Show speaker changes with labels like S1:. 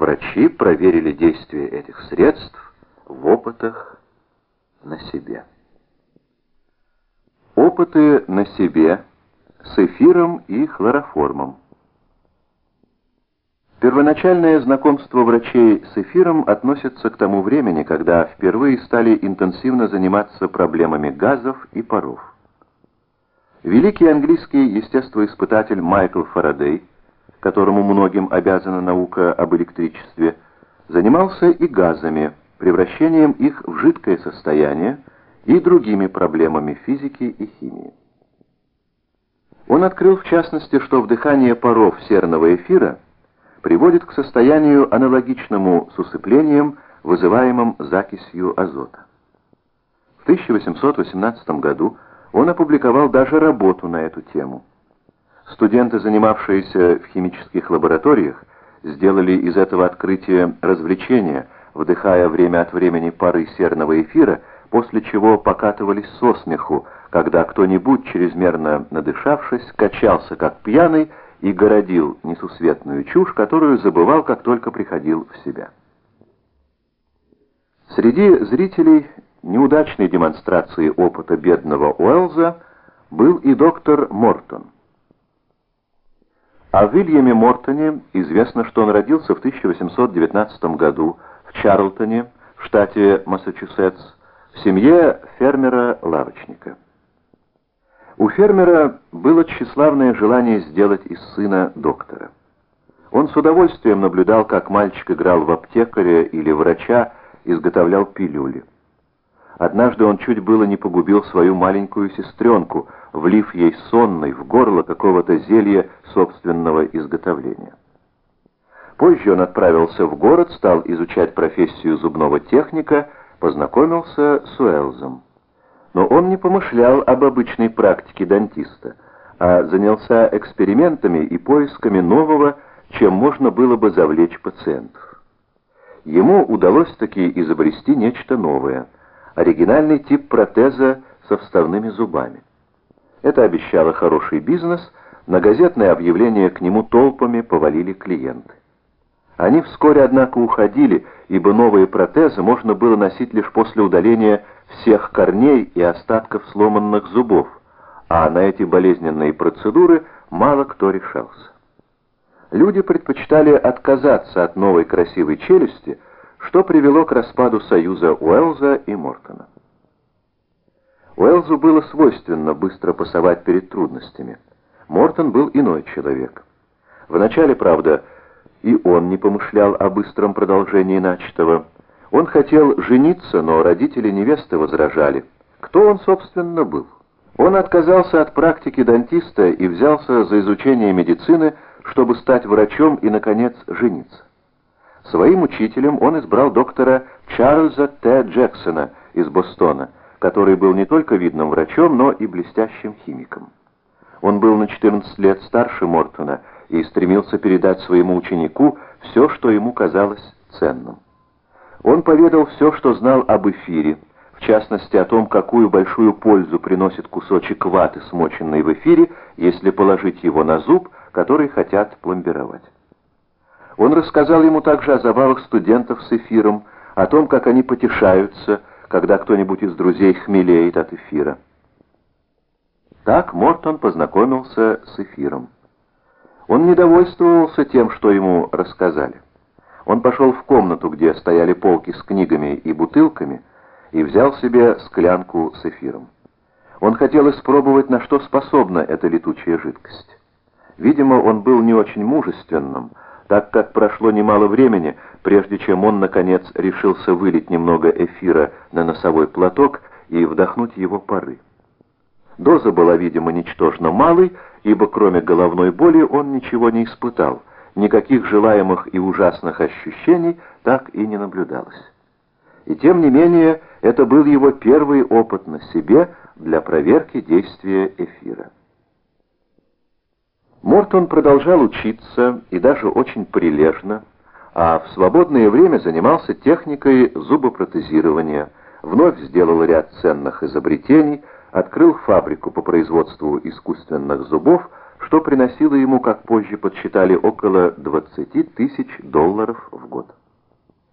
S1: врачи проверили действие этих средств в опытах на себе. Опыты на себе с эфиром и хлороформом. Первоначальное знакомство врачей с эфиром относится к тому времени, когда впервые стали интенсивно заниматься проблемами газов и паров. Великий английский естествоиспытатель Майкл Фарадей, которому многим обязана наука об электричестве, занимался и газами, превращением их в жидкое состояние и другими проблемами физики и химии. Он открыл в частности, что вдыхание паров серного эфира – приводит к состоянию аналогичному с усыплением, вызываемым закисью азота. В 1818 году он опубликовал даже работу на эту тему. Студенты, занимавшиеся в химических лабораториях, сделали из этого открытия развлечение, вдыхая время от времени пары серного эфира, после чего покатывались со смеху, когда кто-нибудь, чрезмерно надышавшись, качался как пьяный и городил несусветную чушь, которую забывал, как только приходил в себя. Среди зрителей неудачной демонстрации опыта бедного Уэллза был и доктор Мортон. О Вильяме Мортоне известно, что он родился в 1819 году в Чарлтоне, в штате Массачусетс, в семье фермера-лавочника. У фермера было тщеславное желание сделать из сына доктора. Он с удовольствием наблюдал, как мальчик играл в аптекаря или врача, изготовлял пилюли. Однажды он чуть было не погубил свою маленькую сестренку, влив ей сонной в горло какого-то зелья собственного изготовления. Позже он отправился в город, стал изучать профессию зубного техника, познакомился с Уэлзом. Но он не помышлял об обычной практике дантиста, а занялся экспериментами и поисками нового, чем можно было бы завлечь пациентов. Ему удалось таки изобрести нечто новое – оригинальный тип протеза со вставными зубами. Это обещало хороший бизнес, на газетное объявление к нему толпами повалили клиенты. Они вскоре, однако, уходили, ибо новые протезы можно было носить лишь после удаления всех корней и остатков сломанных зубов, а на эти болезненные процедуры мало кто решался. Люди предпочитали отказаться от новой красивой челюсти, что привело к распаду союза Уэллза и Мортона. Уэллзу было свойственно быстро пасовать перед трудностями. Мортон был иной человек. Вначале, правда, и он не помышлял о быстром продолжении начатого. Он хотел жениться, но родители невесты возражали. Кто он, собственно, был? Он отказался от практики дантиста и взялся за изучение медицины, чтобы стать врачом и, наконец, жениться. Своим учителем он избрал доктора Чарльза Т. Джексона из Бостона, который был не только видным врачом, но и блестящим химиком. Он был на 14 лет старше Мортона и стремился передать своему ученику все, что ему казалось ценным. Он поведал все, что знал об эфире, в частности о том, какую большую пользу приносит кусочек ваты, смоченный в эфире, если положить его на зуб, который хотят пломбировать. Он рассказал ему также о забавах студентов с эфиром, о том, как они потешаются, когда кто-нибудь из друзей хмелеет от эфира. Так Мортон познакомился с эфиром. Он не довольствовался тем, что ему рассказали. Он пошел в комнату, где стояли полки с книгами и бутылками, и взял себе склянку с эфиром. Он хотел испробовать, на что способна эта летучая жидкость. Видимо, он был не очень мужественным, так как прошло немало времени, прежде чем он, наконец, решился вылить немного эфира на носовой платок и вдохнуть его пары. Доза была, видимо, ничтожно малой, ибо кроме головной боли он ничего не испытал, никаких желаемых и ужасных ощущений так и не наблюдалось. И тем не менее, это был его первый опыт на себе для проверки действия эфира. Мортон продолжал учиться и даже очень прилежно, а в свободное время занимался техникой зубопротезирования, вновь сделал ряд ценных изобретений, открыл фабрику по производству искусственных зубов, что приносило ему, как позже подсчитали, около 20 тысяч долларов в год.